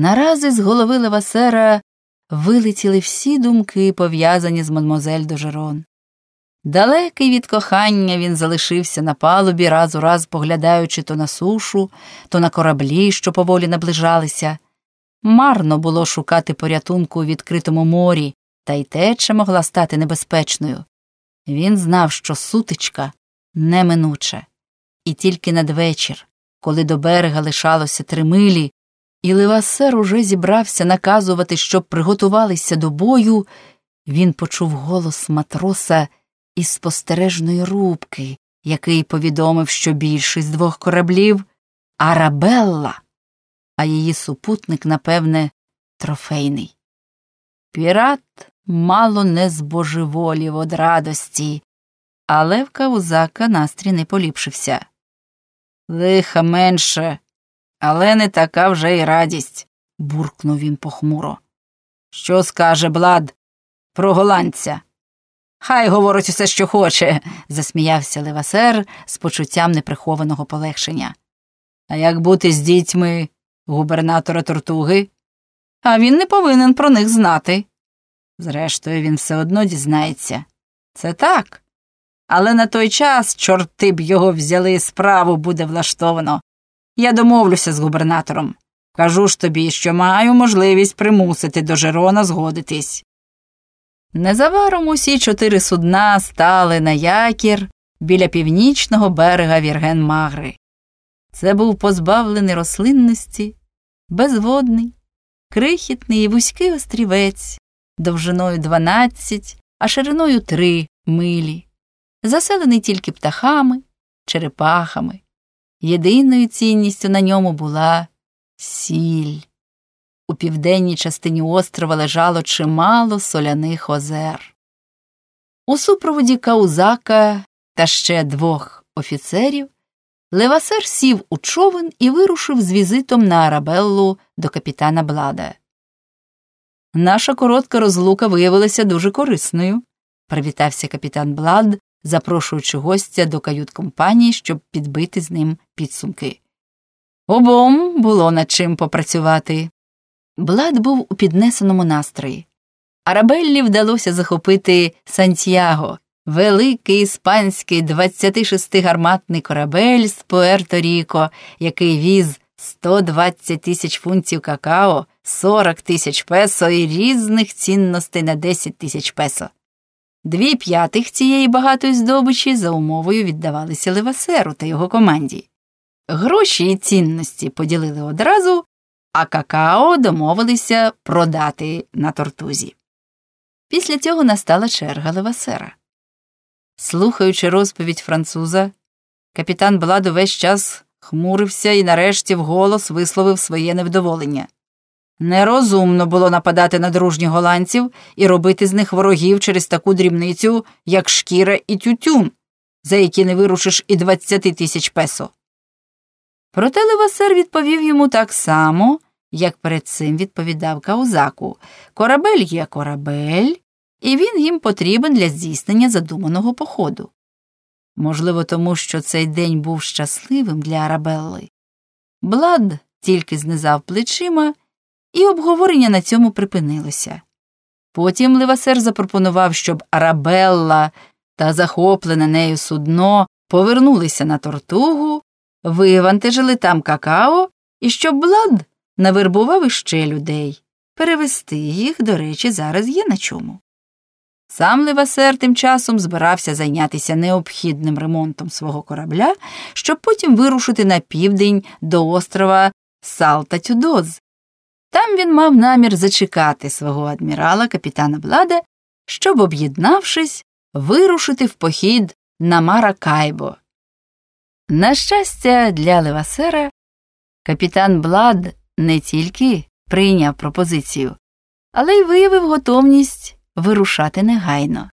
Нарази з голови Левасера вилетіли всі думки, пов'язані з мадмозель Дожерон. Далекий від кохання він залишився на палубі, раз у раз поглядаючи то на сушу, то на кораблі, що поволі наближалися. Марно було шукати порятунку у відкритому морі, та й теча могла стати небезпечною. Він знав, що сутичка неминуча, і тільки надвечір, коли до берега лишалося три милі, і Левасер уже зібрався наказувати, щоб приготувалися до бою, він почув голос матроса із спостережної рубки, який повідомив, що більшість двох кораблів Арабелла, а її супутник, напевне, трофейний. Пірат мало не збожеволів од радості, але в Каузака настрій не поліпшився. Лиха менше, але не така вже й радість, буркнув він похмуро. Що скаже Блад про голландця? Хай говорить усе, що хоче, засміявся Левасер з почуттям неприхованого полегшення. А як бути з дітьми губернатора Тортуги? А він не повинен про них знати. Зрештою, він все одно дізнається. Це так. Але на той час, чорти б його взяли, справу буде влаштовано. Я домовлюся з губернатором. Кажу ж тобі, що маю можливість примусити до Жерона згодитись. Незабаром усі чотири судна стали на якір біля північного берега Вірген Магри. Це був позбавлений рослинності, безводний, крихітний і вузький острівець, довжиною 12, а шириною 3 милі, заселений тільки птахами, черепахами. Єдиною цінністю на ньому була сіль. У південній частині острова лежало чимало соляних озер. У супроводі Каузака та ще двох офіцерів Левасер сів у човен і вирушив з візитом на Арабеллу до капітана Блада. Наша коротка розлука виявилася дуже корисною, привітався капітан Блад, запрошуючи гостя до кают компанії, щоб підбити з ним підсумки. Обом було над чим попрацювати. Блад був у піднесеному настрої. Арабеллі вдалося захопити Сантьяго, великий іспанський 26-гарматний корабель з Пуерто Ріко, який віз 120 тисяч фунтів какао, 40 тисяч песо і різних цінностей на 10 тисяч песо. Дві п'ятих цієї багатої здобичі за умовою віддавалися Левасеру та його команді. Гроші і цінності поділили одразу, а какао домовилися продати на тортузі. Після цього настала черга Левасера. Слухаючи розповідь француза, капітан Блад увесь час хмурився і нарешті вголос висловив своє невдоволення. Нерозумно було нападати на дружніх голландців і робити з них ворогів через таку дрібницю, як шкіра і тютюн, за які не вирушиш і двадцяти тисяч песо. Проте Левасер відповів йому так само, як перед цим відповідав Каузаку корабель є корабель, і він їм потрібен для здійснення задуманого походу. Можливо, тому що цей день був щасливим для Арабелли. Блад тільки знизав плечима, і обговорення на цьому припинилося. Потім Левасер запропонував, щоб Арабелла та захоплене нею судно повернулися на тортугу, вивантажили там какао і щоб Блад навербував іще людей. Перевести їх, до речі, зараз є на чому. Сам Левасер тим часом збирався зайнятися необхідним ремонтом свого корабля, щоб потім вирушити на південь до острова Салта-Тюдоз. Там він мав намір зачекати свого адмірала капітана Блада, щоб, об'єднавшись, вирушити в похід на Маракайбо. На щастя, для Левасера капітан Блад не тільки прийняв пропозицію, але й виявив готовність вирушати негайно.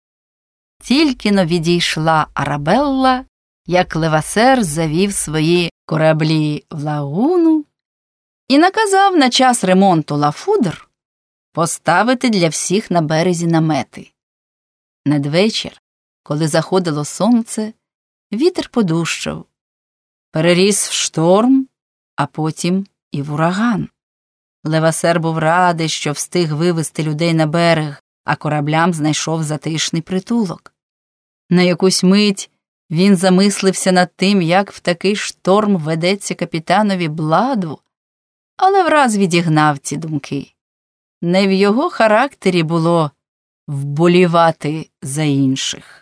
Тільки но відійшла Арабелла, як Левасер завів свої кораблі в лагуну і наказав на час ремонту лафудр поставити для всіх на березі намети. Надвечір, коли заходило сонце, вітер подущав, переріс в шторм, а потім і в ураган. Левасер був радий, що встиг вивезти людей на берег, а кораблям знайшов затишний притулок. На якусь мить він замислився над тим, як в такий шторм ведеться капітанові бладу, але враз відігнав ці думки. Не в його характері було вболівати за інших.